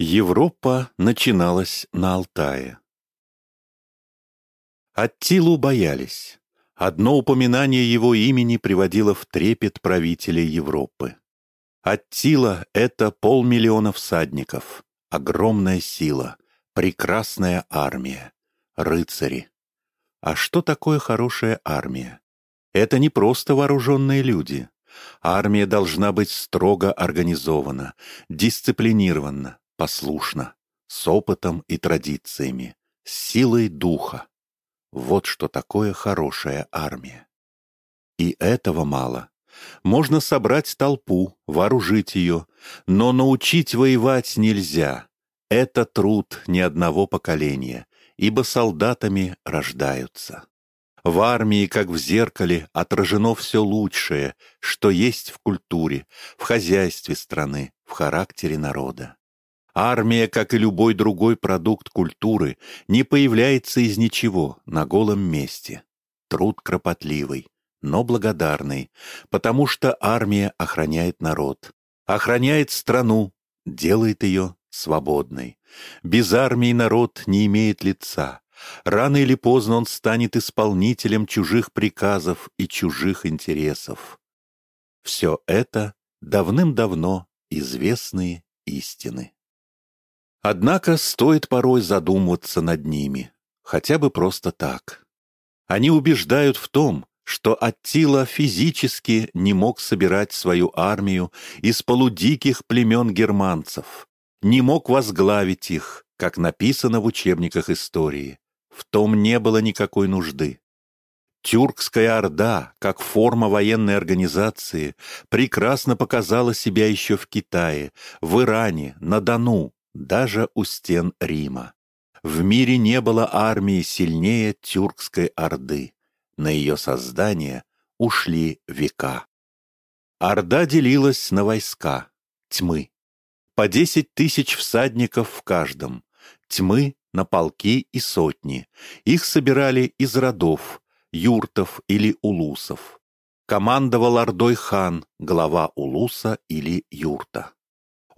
Европа начиналась на Алтае. Аттилу боялись. Одно упоминание его имени приводило в трепет правителей Европы. Аттила — это полмиллиона всадников, огромная сила, прекрасная армия, рыцари. А что такое хорошая армия? Это не просто вооруженные люди. Армия должна быть строго организована, дисциплинирована, послушна, с опытом и традициями, с силой духа. Вот что такое хорошая армия. И этого мало. Можно собрать толпу, вооружить ее, но научить воевать нельзя. Это труд ни одного поколения, ибо солдатами рождаются. В армии, как в зеркале, отражено все лучшее, что есть в культуре, в хозяйстве страны, в характере народа. Армия, как и любой другой продукт культуры, не появляется из ничего на голом месте. Труд кропотливый, но благодарный, потому что армия охраняет народ, охраняет страну, делает ее свободной. Без армии народ не имеет лица. Рано или поздно он станет исполнителем чужих приказов и чужих интересов. Все это давным-давно известные истины. Однако стоит порой задумываться над ними, хотя бы просто так. Они убеждают в том, что Аттила физически не мог собирать свою армию из полудиких племен германцев, не мог возглавить их, как написано в учебниках истории. В том не было никакой нужды. Тюркская Орда, как форма военной организации, прекрасно показала себя еще в Китае, в Иране, на Дону, даже у стен Рима. В мире не было армии сильнее тюркской орды. На ее создание ушли века. Орда делилась на войска, тьмы. По десять тысяч всадников в каждом, тьмы на полки и сотни. Их собирали из родов, юртов или улусов. Командовал Ордой хан, глава улуса или юрта.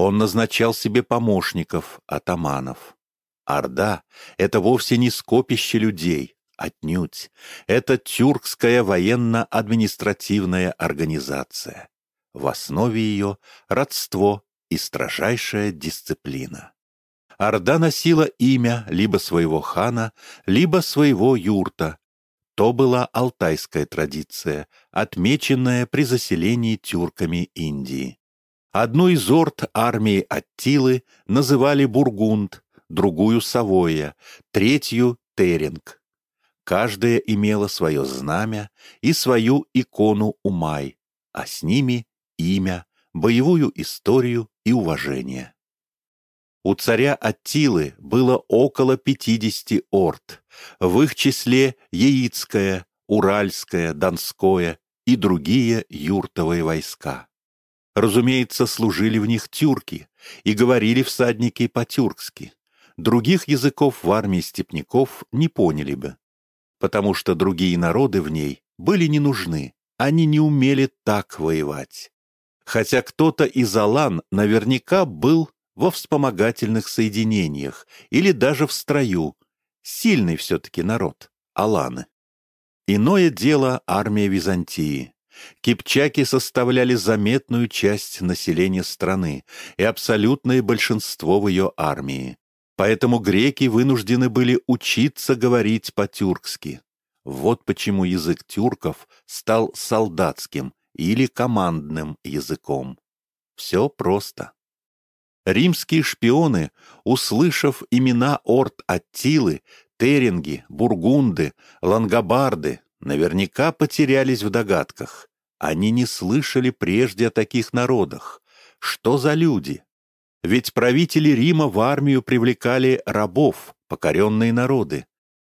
Он назначал себе помощников, атаманов. Орда — это вовсе не скопище людей, отнюдь. Это тюркская военно-административная организация. В основе ее родство и строжайшая дисциплина. Орда носила имя либо своего хана, либо своего юрта. То была алтайская традиция, отмеченная при заселении тюрками Индии. Одну из орд армии Аттилы называли Бургунд, другую — Савоя, третью — Теринг. Каждая имела свое знамя и свою икону Умай, а с ними имя, боевую историю и уважение. У царя Аттилы было около пятидесяти орд, в их числе Яицкое, Уральское, Донское и другие юртовые войска. Разумеется, служили в них тюрки и говорили всадники по-тюркски. Других языков в армии степняков не поняли бы, потому что другие народы в ней были не нужны, они не умели так воевать. Хотя кто-то из Алан наверняка был во вспомогательных соединениях или даже в строю. Сильный все-таки народ, Аланы. Иное дело армия Византии. Кипчаки составляли заметную часть населения страны и абсолютное большинство в ее армии. Поэтому греки вынуждены были учиться говорить по-тюркски. Вот почему язык тюрков стал солдатским или командным языком. Все просто. Римские шпионы, услышав имена орд Аттилы, Теринги, Бургунды, Лангобарды, наверняка потерялись в догадках. Они не слышали прежде о таких народах. Что за люди? Ведь правители Рима в армию привлекали рабов, покоренные народы.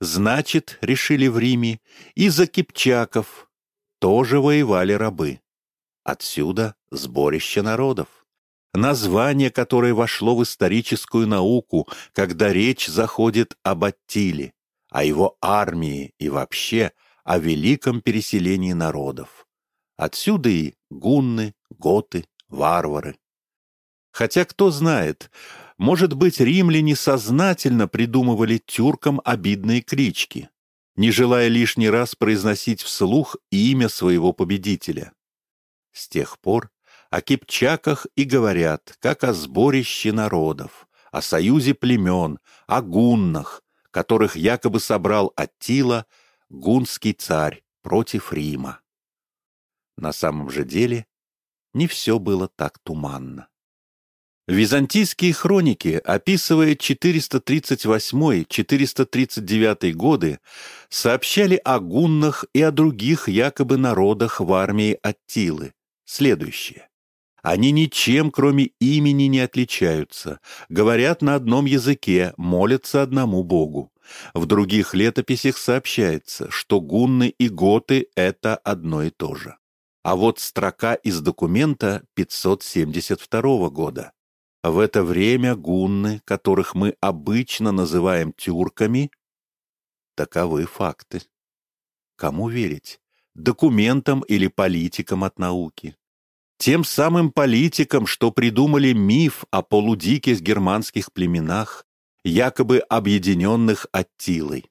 Значит, решили в Риме, и за кипчаков тоже воевали рабы. Отсюда сборище народов. Название, которое вошло в историческую науку, когда речь заходит об Аттиле, о его армии и вообще о великом переселении народов. Отсюда и гунны, готы, варвары. Хотя кто знает, Может быть, римляне сознательно придумывали тюркам обидные клички, не желая лишний раз произносить вслух имя своего победителя. С тех пор о кипчаках и говорят, как о сборище народов, о союзе племен, о гуннах, которых якобы собрал Аттила, гунский царь, против Рима. На самом же деле не все было так туманно. Византийские хроники, описывая 438-439 годы, сообщали о гуннах и о других якобы народах в армии Аттилы. Следующее. Они ничем, кроме имени, не отличаются, говорят на одном языке, молятся одному богу. В других летописях сообщается, что гунны и готы — это одно и то же. А вот строка из документа 572 года. В это время гунны, которых мы обычно называем тюрками, таковы факты. Кому верить? Документам или политикам от науки? Тем самым политикам, что придумали миф о полудиких германских племенах, якобы объединенных Аттилой.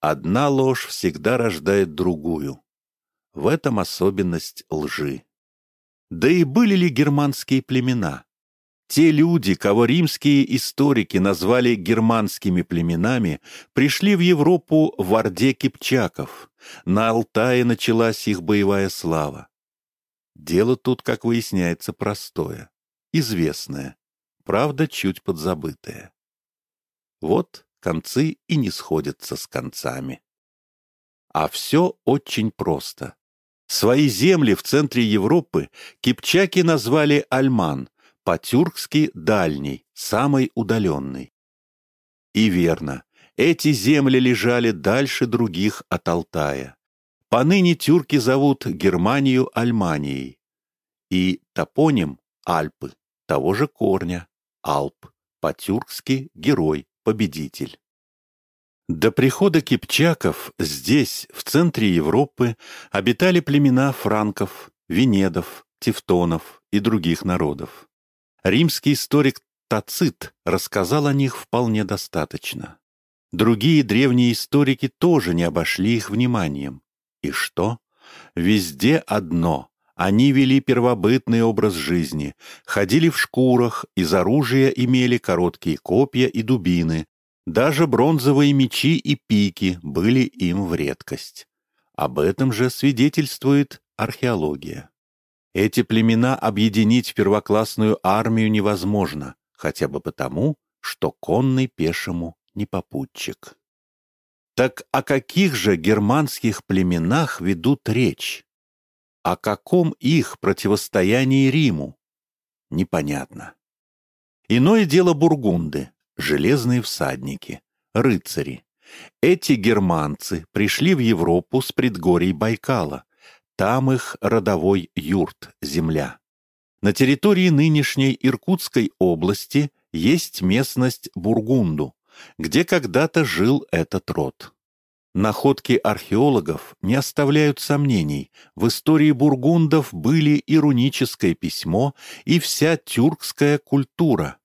Одна ложь всегда рождает другую. В этом особенность лжи. Да и были ли германские племена? Те люди, кого римские историки назвали германскими племенами, пришли в Европу в Орде кипчаков. На Алтае началась их боевая слава. Дело тут, как выясняется, простое, известное, правда, чуть подзабытое. Вот концы и не сходятся с концами. А все очень просто. Свои земли в центре Европы кипчаки назвали Альман, по-тюркски дальний, самый удаленный. И верно, эти земли лежали дальше других от Алтая. Поныне тюрки зовут Германию Альманией. И топоним Альпы, того же корня, Алп, по-тюркски герой, победитель. До прихода кипчаков здесь, в центре Европы, обитали племена франков, венедов, тевтонов и других народов. Римский историк Тацит рассказал о них вполне достаточно. Другие древние историки тоже не обошли их вниманием. И что? Везде одно. Они вели первобытный образ жизни, ходили в шкурах, из оружия имели короткие копья и дубины. Даже бронзовые мечи и пики были им в редкость. Об этом же свидетельствует археология. Эти племена объединить в первоклассную армию невозможно, хотя бы потому, что конный пешему не попутчик. Так о каких же германских племенах ведут речь? О каком их противостоянии Риму? Непонятно. Иное дело бургунды, железные всадники, рыцари. Эти германцы пришли в Европу с предгорий Байкала, там их родовой юрт, земля. На территории нынешней Иркутской области есть местность Бургунду, где когда-то жил этот род. Находки археологов не оставляют сомнений, в истории бургундов были и руническое письмо, и вся тюркская культура.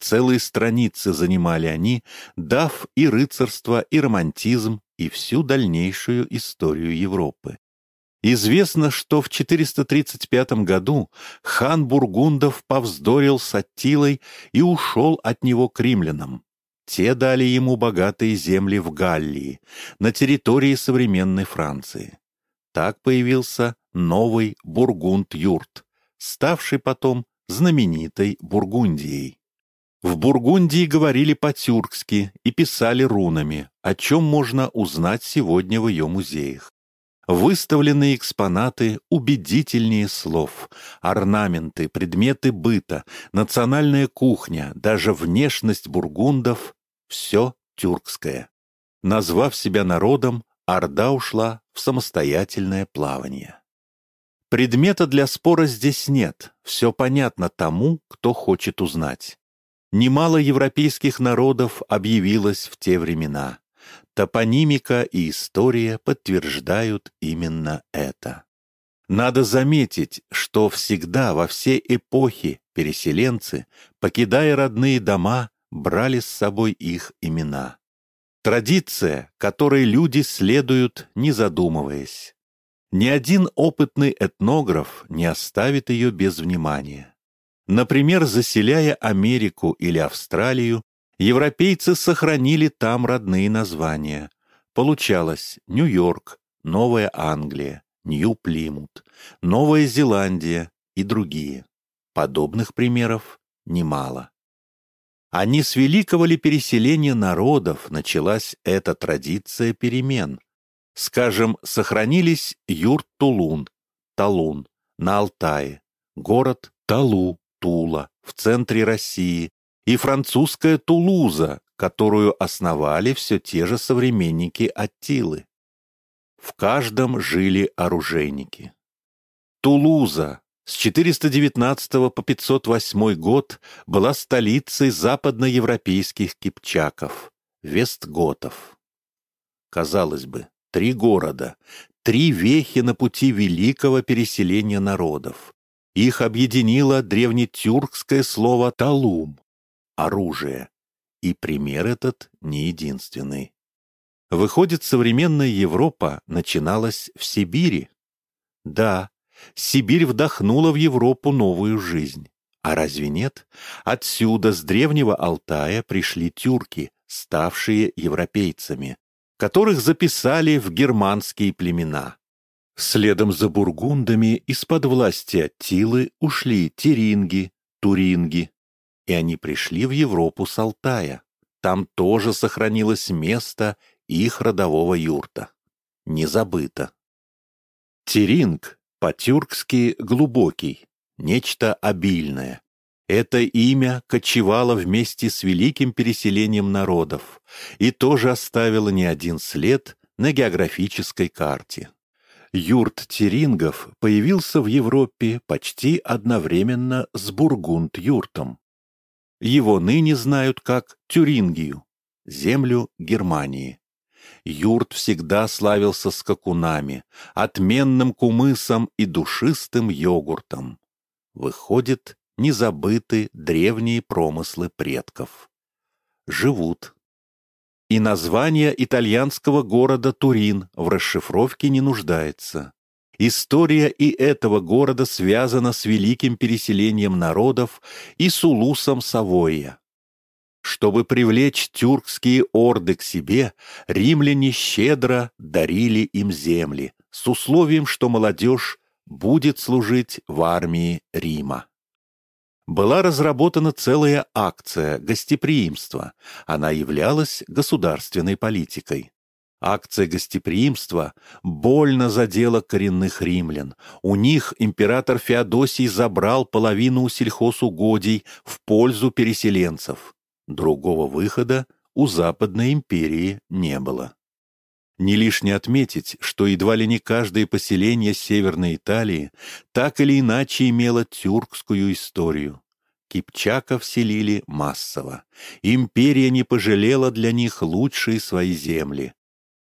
Целые страницы занимали они, дав и рыцарство, и романтизм, и всю дальнейшую историю Европы. Известно, что в 435 году хан Бургундов повздорил с Аттилой и ушел от него к римлянам. Те дали ему богатые земли в Галлии, на территории современной Франции. Так появился новый Бургунд-Юрт, ставший потом знаменитой Бургундией. В Бургундии говорили по-тюркски и писали рунами, о чем можно узнать сегодня в ее музеях. Выставленные экспонаты убедительнее слов, орнаменты, предметы быта, национальная кухня, даже внешность бургундов — все тюркское. Назвав себя народом, Орда ушла в самостоятельное плавание. Предмета для спора здесь нет, все понятно тому, кто хочет узнать. Немало европейских народов объявилось в те времена. Топонимика и история подтверждают именно это. Надо заметить, что всегда во все эпохи переселенцы, покидая родные дома, брали с собой их имена. Традиция, которой люди следуют, не задумываясь. Ни один опытный этнограф не оставит ее без внимания. Например, заселяя Америку или Австралию, европейцы сохранили там родные названия. Получалось Нью-Йорк, Новая Англия, Нью-Плимут, Новая Зеландия и другие. Подобных примеров немало. А не с великого ли переселения народов началась эта традиция перемен? Скажем, сохранились юрт-Тулун, Талун, на Алтае, город Талу, Тула, в центре России, и французская Тулуза, которую основали все те же современники Аттилы. В каждом жили оружейники. Тулуза с 419 по 508 год была столицей западноевропейских кипчаков, вестготов. Казалось бы, три города, три вехи на пути великого переселения народов. Их объединило древнетюркское слово «талум» — оружие. И пример этот не единственный. Выходит, современная Европа начиналась в Сибири? Да, Сибирь вдохнула в Европу новую жизнь. А разве нет? Отсюда, с древнего Алтая, пришли тюрки, ставшие европейцами, которых записали в германские племена. Следом за бургундами из-под власти Аттилы ушли теринги, туринги, и они пришли в Европу с Алтая. Там тоже сохранилось место их родового юрта. Не забыто. Теринг по-тюркски «глубокий», нечто обильное. Это имя кочевало вместе с великим переселением народов и тоже оставило не один след на географической карте. Юрт Терингов появился в Европе почти одновременно с Бургунд-юртом. Его ныне знают как Тюрингию, землю Германии. Юрт всегда славился скакунами, отменным кумысом и душистым йогуртом. Выходит, не забыты древние промыслы предков. Живут. И название итальянского города Турин в расшифровке не нуждается. История и этого города связана с великим переселением народов и с улусом Савойя. Чтобы привлечь тюркские орды к себе, римляне щедро дарили им земли, с условием, что молодежь будет служить в армии Рима. Была разработана целая акция гостеприимства. Она являлась государственной политикой. Акция гостеприимства больно задела коренных римлян. У них император Феодосий забрал половину сельхозугодий в пользу переселенцев. Другого выхода у Западной империи не было. Не лишне отметить, что едва ли не каждое поселение Северной Италии так или иначе имело тюркскую историю. Кипчаков селили массово. Империя не пожалела для них лучшие свои земли.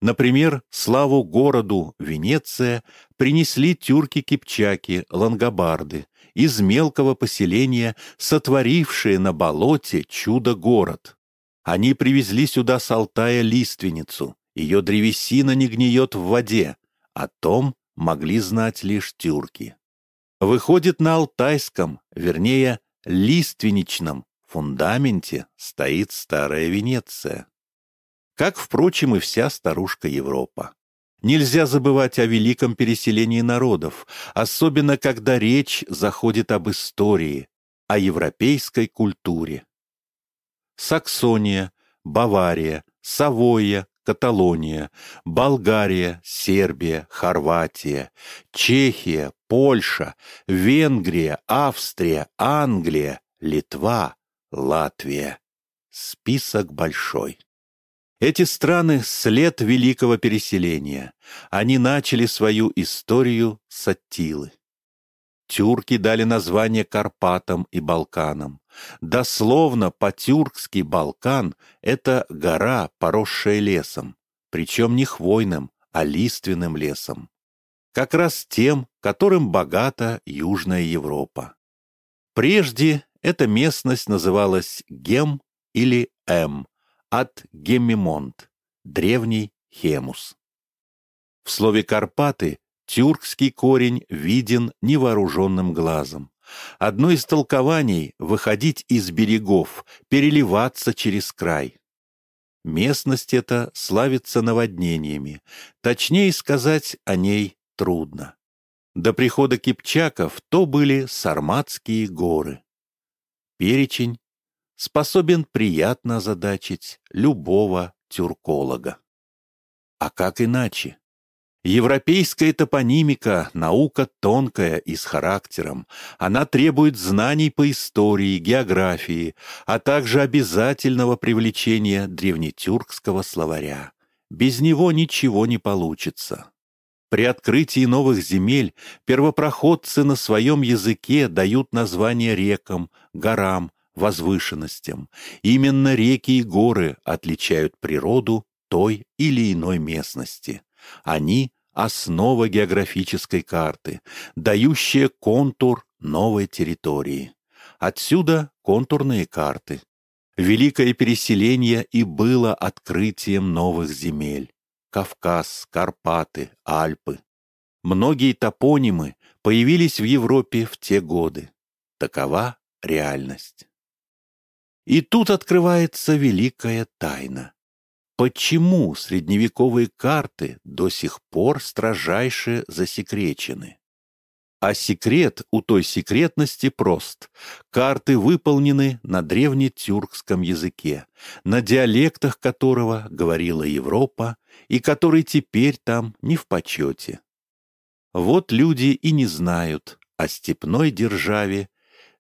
Например, славу городу Венеция принесли тюрки-кипчаки, лангобарды, из мелкого поселения, сотворившие на болоте чудо-город. Они привезли сюда с Алтая лиственницу, ее древесина не гниет в воде, о том могли знать лишь тюрки. Выходит, на алтайском, вернее, лиственничном фундаменте стоит старая Венеция. Как, впрочем, и вся старушка Европа. Нельзя забывать о великом переселении народов, особенно когда речь заходит об истории, о европейской культуре. Саксония, Бавария, Савойя, Каталония, Болгария, Сербия, Хорватия, Чехия, Польша, Венгрия, Австрия, Англия, Литва, Латвия. Список большой. Эти страны — след великого переселения. Они начали свою историю с Аттилы. Тюрки дали название Карпатам и Балканам. Дословно по-тюркски Балкан — это гора, поросшая лесом, причем не хвойным, а лиственным лесом. Как раз тем, которым богата Южная Европа. Прежде Эта местность называлась Гем или Эм, от Геммимонт, древний Хемус. В слове «Карпаты» тюркский корень виден невооруженным глазом. Одно из толкований — выходить из берегов, переливаться через край. Местность эта славится наводнениями, точнее сказать о ней трудно. До прихода кипчаков то были Сарматские горы. Перечень способен приятно озадачить любого тюрколога. А как иначе? Европейская топонимика – наука тонкая и с характером. Она требует знаний по истории, географии, а также обязательного привлечения древнетюркского словаря. Без него ничего не получится. При открытии новых земель первопроходцы на своем языке дают названия рекам, горам, возвышенностям. Именно реки и горы отличают природу той или иной местности. Они основа географической карты, дающая контур новой территории. Отсюда контурные карты. Великое переселение и было открытием новых земель. Кавказ, Карпаты, Альпы. Многие топонимы появились в Европе в те годы. Такова реальность. И тут открывается великая тайна. Почему средневековые карты до сих пор строжайше засекречены? А секрет у той секретности прост. Карты выполнены на древнетюркском языке, на диалектах которого говорила Европа и который теперь там не в почете. Вот люди и не знают о степной державе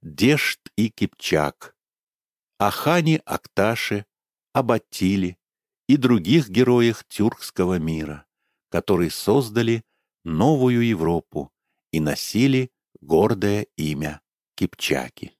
Дешт и Кипчак, о хане Акташе, об Аттиле, и других героях тюркского мира, которые создали новую Европу и носили гордое имя Кипчаки.